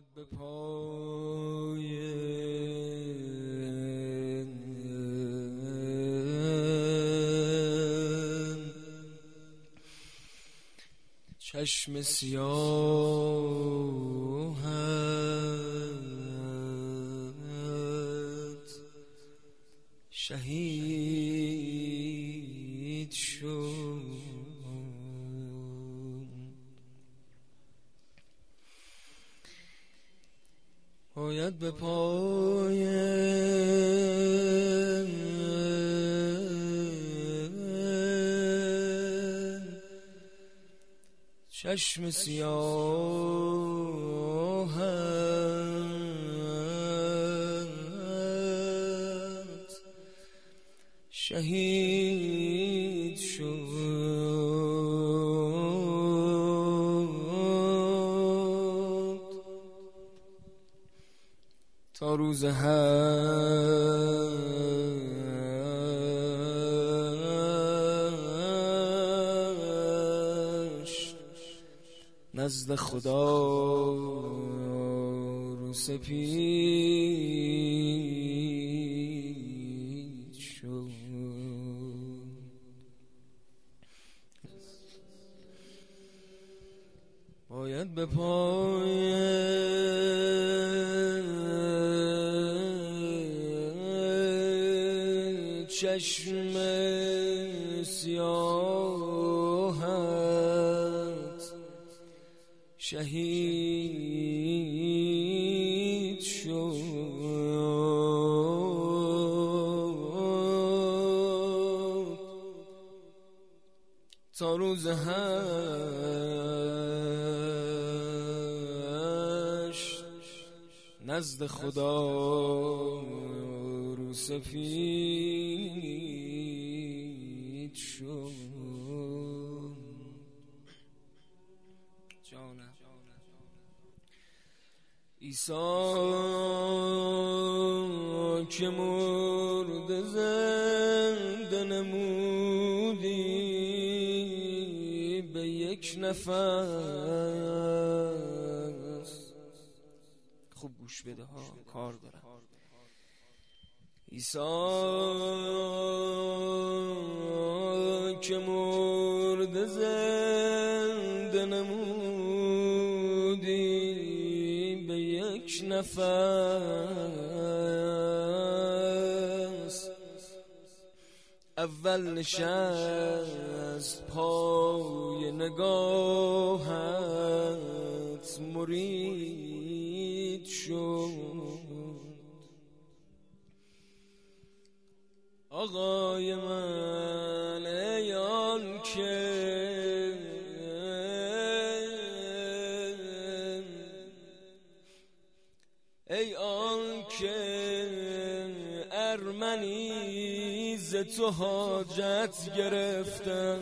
باید به پای چشم سیاهت شهید شد. باید به پای چشم سیاهت شهید شد. تا روز هشت. نزد خدا رو سپید شد. باید به پای چشم سیاهت شهید شد تا روز هشت نزد خدا رو سفید شد. ایسا که مرد زنده نمودی به یک نفس. خوب گوش بده ها کار دارم. ایسا که مرد زنده نمودی به یک نفس اول نشست پای نگاهت مرید شد آقای من ای آن که ای آن که ارمنی ز تو حاجت گرفتم.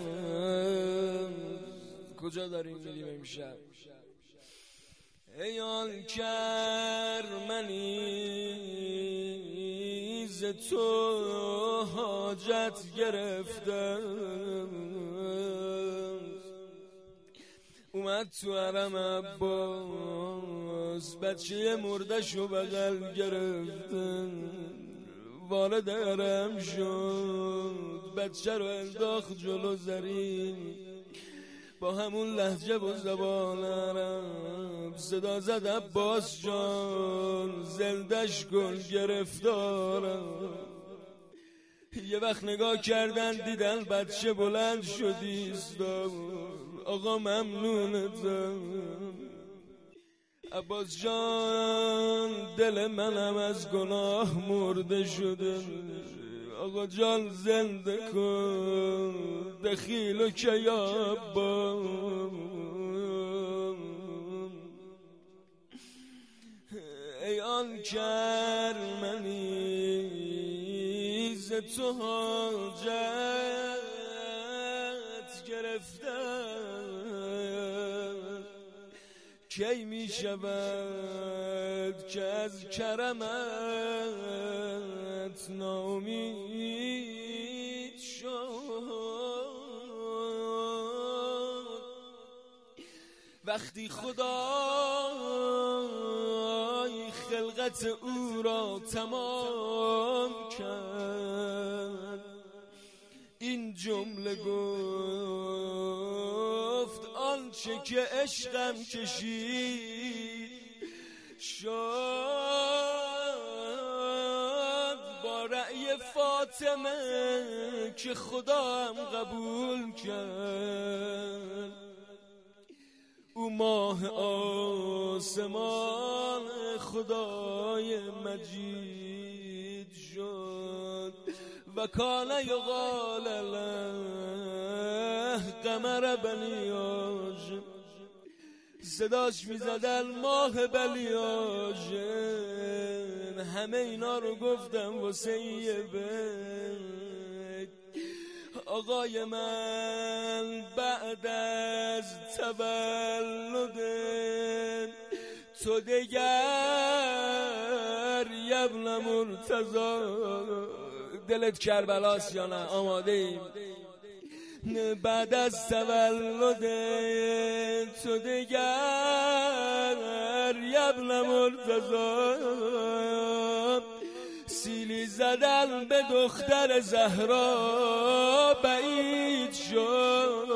کجا داریم میریم امشب؟ ای آن که ارمنی تو حاجت گرفتم. اومد تو حرم عباس بچه مردشو بغل گرفتن وارد حرم شد بچه رو انداخت جلو زرین. با همون لحجه و زبان عرب. صدا زد عباس جان زندش کن گرفتارم یه وقت نگاه کردن دیدن بچه بلند شدی آقا ممنونتم عباس جان دل منم از گناه مرده شده. آقا جان زنده کن دخیل و کیابا ای آن کرمنی ز تو حاجت گرفتم. کی می شود که از کرمت نامید شد. وقتی خدا خلقت او را تمام کرد این جمله گفت آنچه که عشقم کشید شاد فاطمه که خدا هم قبول کرد. او ماه آسمان خدای مجید شد. و کان یقال له قمر بنیاج صداش می‌زدن ماه بلیاژن همه اینا رو گفتم واسه بیت آقای من بعد از تولد تو دگر یبن مرتضا دلت کربلاست یا نه؟ آماده ایم بعد از تولد تو دگر یبن مرتضا سیلی زدن به دختر زهرا بعید شد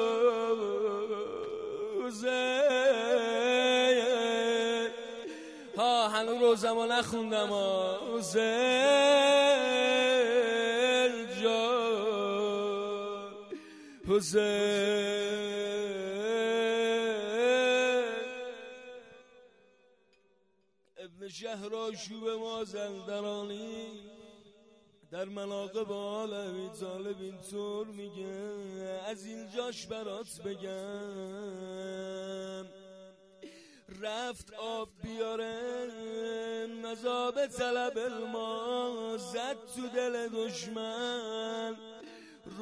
ها هنو روزمو نخوندم ها ابن شهراشوب مازندرانی در مناقب ابی طالب اینطور میگه از اینجاش برات بگم. رفت آب بیاره مذاب طلب الما زد تو دل دشمن.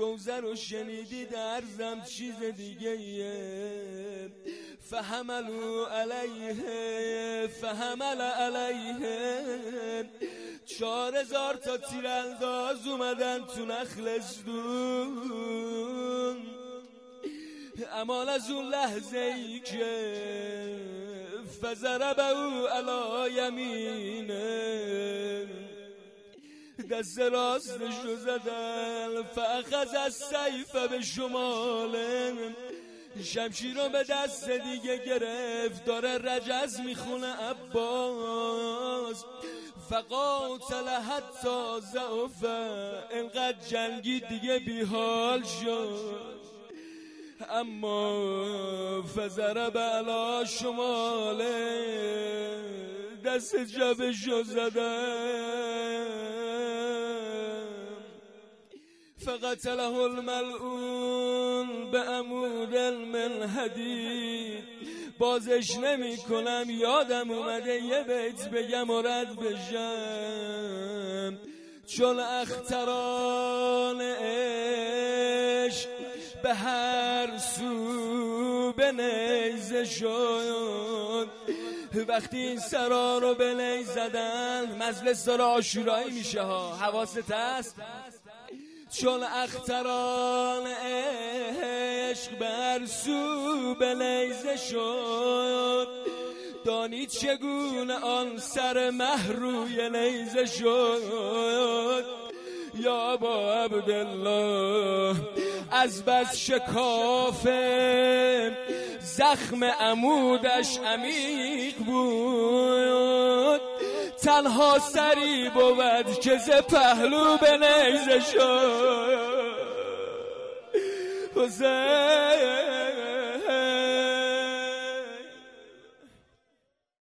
روزه رو شنیدی در زم چیز دیگه ایه. فهملو علیه فهمل علیه. چار هزار تا تیرانداز اومدن تو نخلستون امان از اون لحظه ای که فزربه او علا یمینه. دست راستش رو زدن فاخذ از سیفه به شماله شمشیر رو به دست دیگه گرفت. داره رجز می‌خونه عباس. فقاتل حتی زعفه انقدر جنگی دیگه بیحال شد. اما فزرب علا شماله. دست جبشو زدم. فقتله الملعون به عمود من بازش نمی کنم یادم اومده یه بیت بگم و رد بشم. چون اختران عشق به هر سو به نیزه شد. وقتی این سرا رو به زدن مجلس داره آشورایی میشه ها. حواست هست؟ چون اختران عشق بر سو به نیزه شد دانی چگونه آن سر محروی نیزه شد. یا با عبدالله از بس شکافه زخم عمودش عمیق بود. تنها سری بود که ز پهلو به نیزه شد حسین